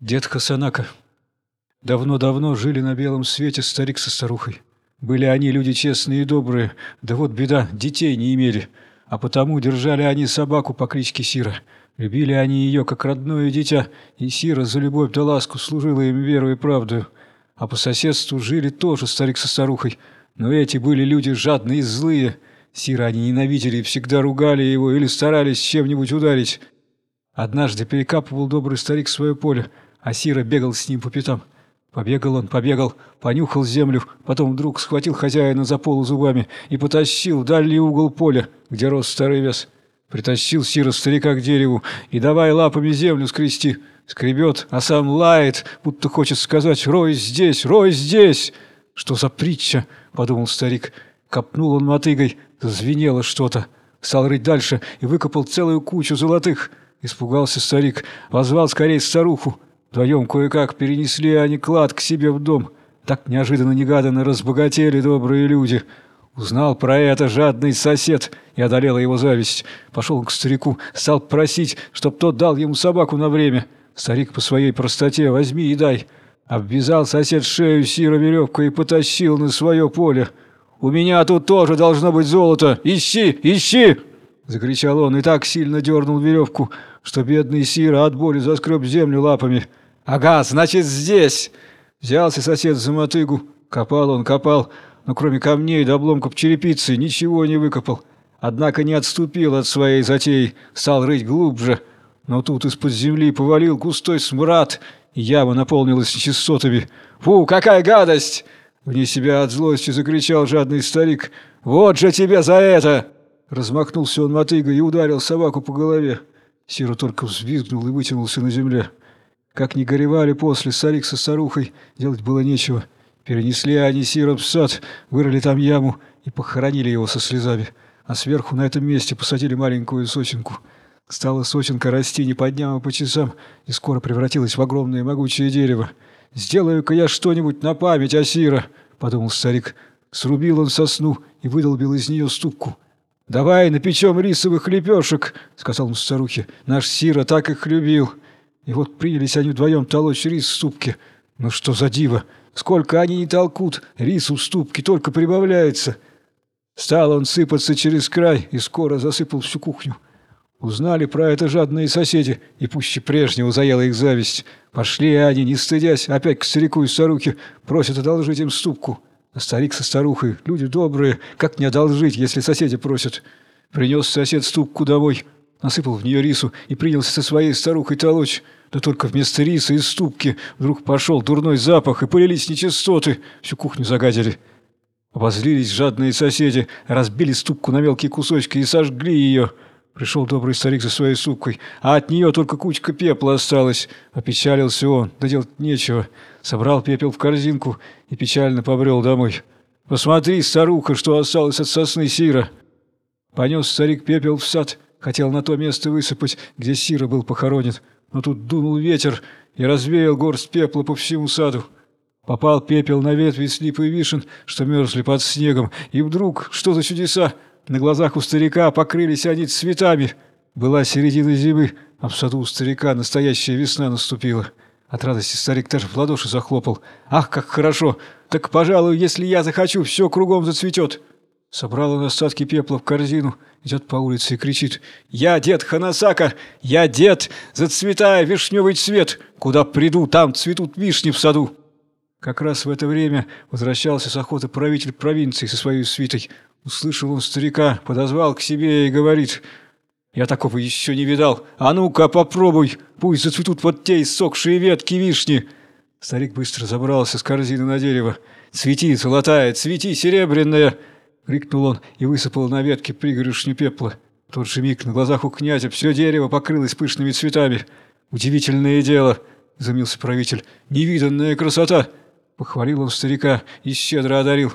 Дед Хасанака. Давно-давно жили на белом свете старик со старухой. Были они люди честные и добрые, да вот беда, детей не имели. А потому держали они собаку по кличке Сира. Любили они ее, как родное дитя, и Сира за любовь да ласку служила им верой и правдою. А по соседству жили тоже старик со старухой, но эти были люди жадные и злые. Сира они ненавидели и всегда ругали его или старались чем-нибудь ударить. Однажды перекапывал добрый старик свое поле, а Сира бегал с ним по пятам. Побегал он, побегал, понюхал землю, потом вдруг схватил хозяина за полу зубами и потащил в дальний угол поля, где рос старый вес. Притащил Сира старика к дереву и давай лапами землю скрести. Скребет, а сам лает, будто хочет сказать «Рой здесь! Рой здесь!» «Что за притча?» — подумал старик. Копнул он мотыгой, зазвенело что-то. Стал рыть дальше и выкопал целую кучу золотых. Испугался старик, позвал скорее старуху. Вдвоем кое-как перенесли они клад к себе в дом. Так неожиданно-негаданно разбогатели добрые люди. Узнал про это жадный сосед и одолела его зависть. Пошел к старику, стал просить, чтоб тот дал ему собаку на время. Старик по своей простоте «возьми и дай». Обвязал сосед шею сира веревкой и потащил на свое поле. «У меня тут тоже должно быть золото! Ищи, ищи!» Закричал он и так сильно дернул веревку, что бедный Сира от боли заскреб землю лапами. «Ага, значит, здесь!» Взялся сосед за мотыгу. Копал он, копал, но кроме камней да обломков черепицы ничего не выкопал. Однако не отступил от своей затеи, стал рыть глубже. Но тут из-под земли повалил густой смрад, и яма наполнилась нечистотами. «Фу, какая гадость!» Вне себя от злости закричал жадный старик. «Вот же тебе за это!» Размахнулся он мотыгой и ударил собаку по голове. Сира только взвизгнул и вытянулся на земле. Как ни горевали после старик со старухой, делать было нечего. Перенесли они Сира в сад, вырыли там яму и похоронили его со слезами. А сверху на этом месте посадили маленькую сосенку. Стала сосенка расти не по дням, а по часам, и скоро превратилась в огромное могучее дерево. «Сделаю-ка я что-нибудь на память о Сира», — подумал старик. Срубил он сосну и выдолбил из нее ступку. «Давай напечем рисовых лепешек», — сказал он старухе. «Наш Сира так их любил». И вот принялись они вдвоем толочь рис в ступке. Ну что за диво! Сколько они не толкут, рису в ступке только прибавляется. Стал он сыпаться через край и скоро засыпал всю кухню. Узнали про это жадные соседи, и пуще прежнего заела их зависть. Пошли они, не стыдясь, опять к старику и старухе, просят одолжить им ступку. Старик со старухой, люди добрые, как не одолжить, если соседи просят? Принес сосед ступку домой, насыпал в нее рису и принялся со своей старухой толочь. Да только вместо риса из ступки вдруг пошел дурной запах, и полились нечистоты, всю кухню загадили. Обозлились жадные соседи, разбили ступку на мелкие кусочки и сожгли ее. Пришел добрый старик за своей супкой, а от нее только кучка пепла осталась. Опечалился он, да делать нечего. Собрал пепел в корзинку и печально побрел домой. «Посмотри, старуха, что осталось от сосны Сира!» Понес старик пепел в сад, хотел на то место высыпать, где Сира был похоронен. Но тут дунул ветер и развеял горсть пепла по всему саду. Попал пепел на ветви слип и вишен, что мерзли под снегом, и вдруг, что за чудеса, на глазах у старика покрылись они цветами. Была середина зимы, а в саду у старика настоящая весна наступила. От радости старик даже в ладоши захлопал. «Ах, как хорошо! Так, пожалуй, если я захочу, все кругом зацветет!» Собрал он остатки пепла в корзину, идет по улице и кричит «Я дед Ханасака! Я дед! Зацветай, вишневый цвет! Куда приду, там цветут вишни в саду!» Как раз в это время возвращался с охоты правитель провинции со своей свитой. Услышал он старика, подозвал к себе и говорит, «Я такого еще не видал. А ну-ка попробуй, пусть зацветут вот те иссохшие ветки вишни». Старик быстро забрался с корзины на дерево. «Цвети, золотая, цвети, серебряная!» — крикнул он и высыпал на ветки пригоршню пепла. В тот же миг на глазах у князя все дерево покрылось пышными цветами. «Удивительное дело!» — изумился правитель. «Невиданная красота!» Похвалил он старика и щедро одарил.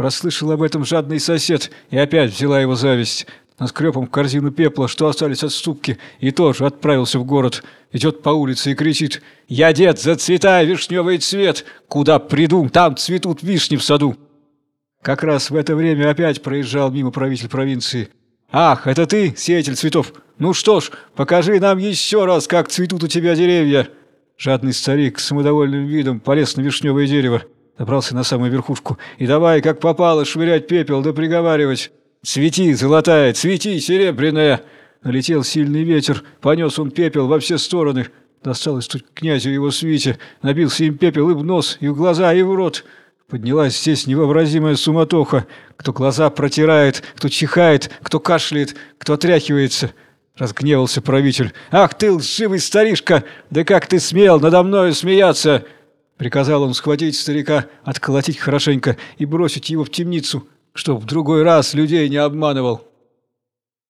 Прослышал об этом жадный сосед, и опять взяла его зависть. Наскреб в корзину пепла, что остались от ступки, и тоже отправился в город. Идет по улице и кричит «Я, дед, зацветай вишневый цвет! Куда приду, там цветут вишни в саду!» Как раз в это время опять проезжал мимо правитель провинции. «Ах, это ты, сеятель цветов? Ну что ж, покажи нам еще раз, как цветут у тебя деревья!» Жадный старик с самодовольным видом полез на вишневое дерево, добрался на самую верхушку и давай, как попало, швырять пепел да приговаривать. «Цвети, золотая, цвети, серебряная!» Налетел сильный ветер, понес он пепел во все стороны. Досталось тут князю его свите, набился им пепел и в нос, и в глаза, и в рот. Поднялась здесь невообразимая суматоха. Кто глаза протирает, кто чихает, кто кашляет, кто отряхивается. Разгневался правитель. «Ах ты, лживый старишка! Да как ты смел надо мною смеяться!» Приказал он схватить старика, отколотить хорошенько и бросить его в темницу, чтоб в другой раз людей не обманывал.